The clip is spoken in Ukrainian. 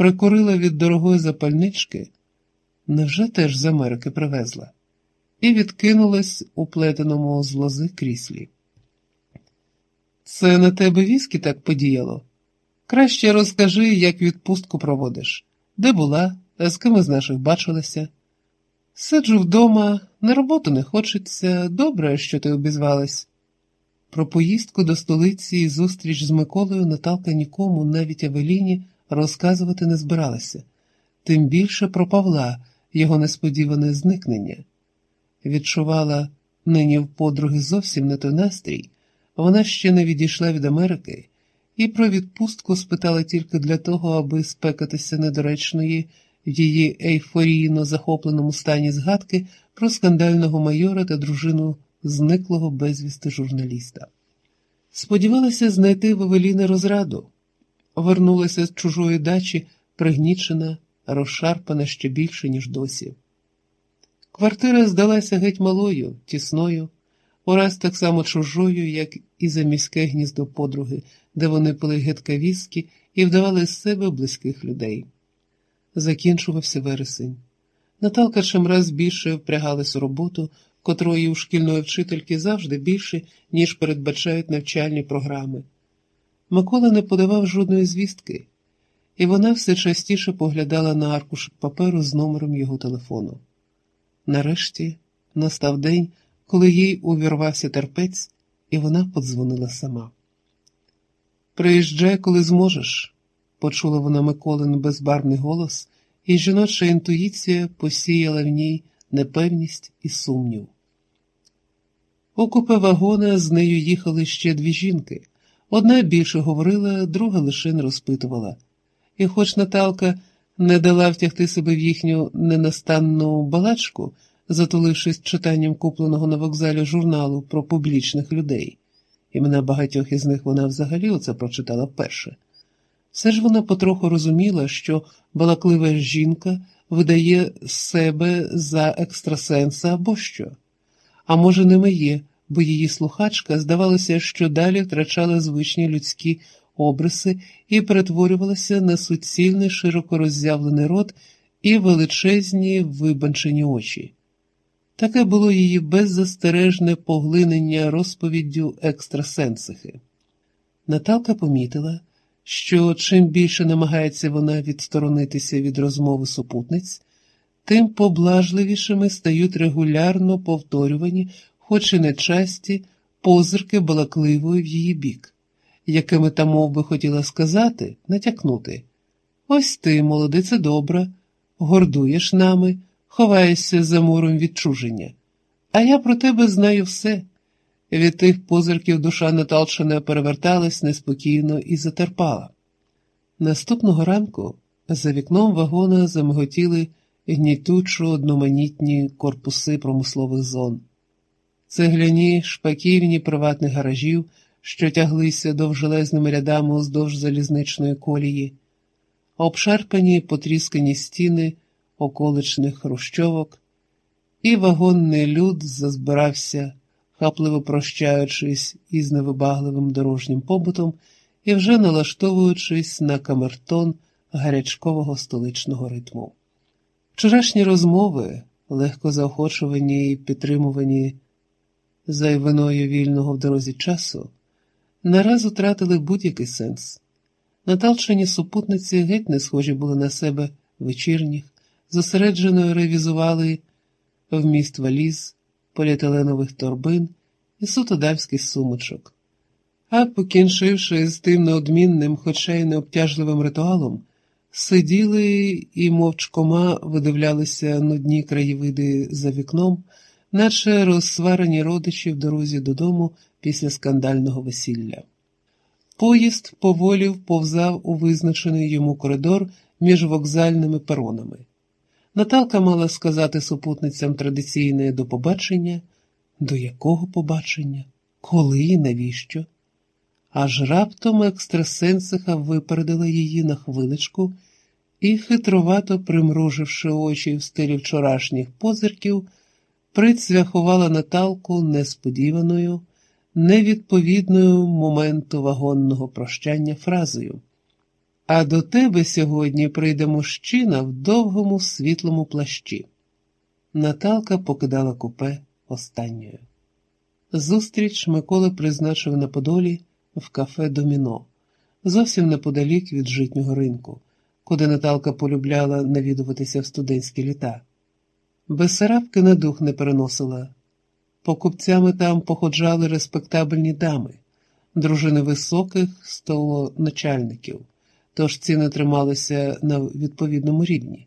прикурила від дорогої запальнички, невже теж з Америки привезла, і відкинулась у плетеному з лози кріслі. Це на тебе віскі так подіяло? Краще розкажи, як відпустку проводиш, де була, з ким із наших бачилася. Сиджу вдома, на роботу не хочеться, добре, що ти обізвалась. Про поїздку до столиці і зустріч з Миколою Наталка нікому, навіть Авеліні, розказувати не збиралася, тим більше про Павла, його несподіване зникнення. Відчувала нині в подруги зовсім не той настрій, вона ще не відійшла від Америки і про відпустку спитала тільки для того, аби спекатися недоречної в її ейфорійно захопленому стані згадки про скандального майора та дружину зниклого безвісти журналіста. Сподівалася знайти в Евеліни розраду, вернулася з чужої дачі, пригнічена, розшарпана ще більше, ніж досі. Квартира здалася геть малою, тісною, ураз так само чужою, як і заміське гніздо подруги, де вони пили гидка віскі і вдавали з себе близьких людей. Закінчувався вересень. Наталка чимраз більше впрягалась у роботу, котрої у шкільної вчительки завжди більше, ніж передбачають навчальні програми. Микола не подавав жодної звістки, і вона все частіше поглядала на аркуш паперу з номером його телефону. Нарешті настав день, коли їй увірвався терпець, і вона подзвонила сама. Приїжджай, коли зможеш, почула вона Миколин безбарвний голос, і жіноча інтуїція посіяла в ній непевність і сумнів. У купе вагона з нею їхали ще дві жінки. Одна більше говорила, друга лише не розпитувала. І хоч Наталка не дала втягти себе в їхню ненастанну балачку, затулившись читанням купленого на вокзалі журналу про публічних людей, імена багатьох із них вона взагалі оце прочитала вперше. Все ж вона потроху розуміла, що балаклива жінка видає себе за екстрасенса або що, а може, ними є, бо її слухачка здавалося, що далі втрачала звичні людські обриси і перетворювалася на суцільний широко роззявлений рот і величезні вибанчені очі. Таке було її беззастережне поглинення розповіддю екстрасенсихи. Наталка помітила, що чим більше намагається вона відсторонитися від розмови супутниць, тим поблажливішими стають регулярно повторювані, хоч і нечасті, позирки балакливої в її бік, якими та мов би хотіла сказати, натякнути. Ось ти, молодице добра, гордуєш нами, ховаєшся за муром відчуження, а я про тебе знаю все. Від тих позирків душа Наталчина переверталась неспокійно і затерпала. Наступного ранку за вікном вагона замиготіли гнітучо одноманітні корпуси промислових зон, цегляні шпаківні приватних гаражів, що тяглися довжелезними рядами уздовж залізничної колії, обшарпані потріскані стіни околичних хрущовок, і вагонний люд зазбирався хапливо прощаючись із невибагливим дорожнім побутом і вже налаштовуючись на камертон гарячкового столичного ритму. Вчорашні розмови, легко заохочувані і підтримувані зайвиною вільного в дорозі часу, нараз утратили будь-який сенс. Наталчені супутниці геть не схожі були на себе вечірніх, зосереджено ревізували вміст валіз поліетиленових торбин і суто дамських сумочок. А покінчивши з тим неодмінним, хоча й необтяжливим ритуалом, сиділи і мовчкома видивлялися нудні краєвиди за вікном, наче розсварені родичі в дорозі додому після скандального весілля. Поїзд поволі вповзав у визначений йому коридор між вокзальними перонами. Наталка мала сказати супутницям традиційне до побачення, до якого побачення, коли і навіщо? Аж раптом екстрасенсиха випередила її на хвиличку і, хитрувато примруживши очі в стилі вчорашніх позирків, прицвяхувала Наталку несподіваною, невідповідною моменту вагонного прощання фразою. А до тебе сьогодні прийде мужчина в довгому світлому плащі. Наталка покидала купе останньою. Зустріч Микола призначив на Подолі в кафе Доміно, зовсім неподалік від житнього ринку, куди Наталка полюбляла навідуватися в студентські літа. Бесарабки на дух не переносила. Покупцями там походжали респектабельні дами, дружини високих столоначальників, тож ціни трималися на відповідному рівні,